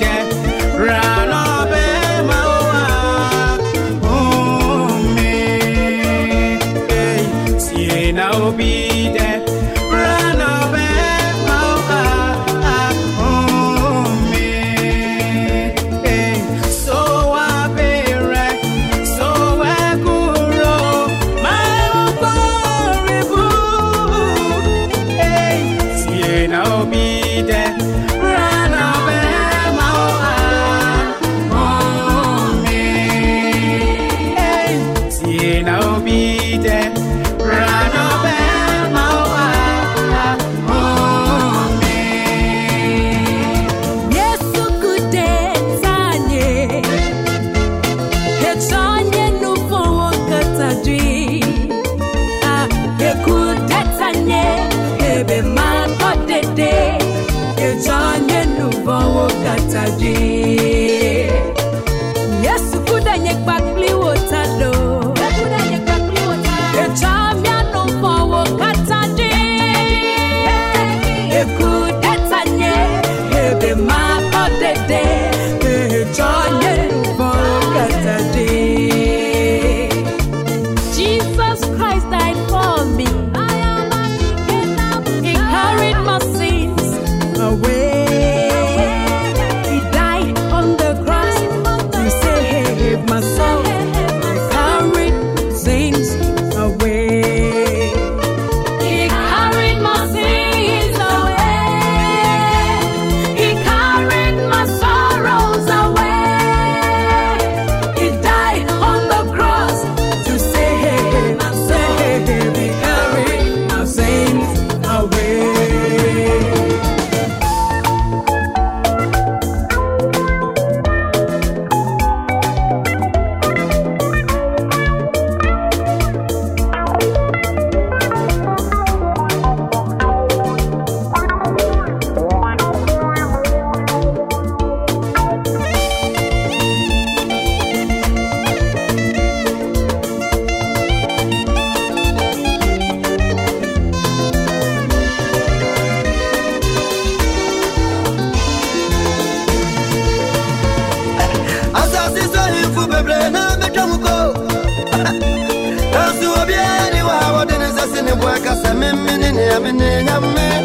Yeah. Nanso obiara ni wɔ a wɔde ne nsa se memene nea mene nyame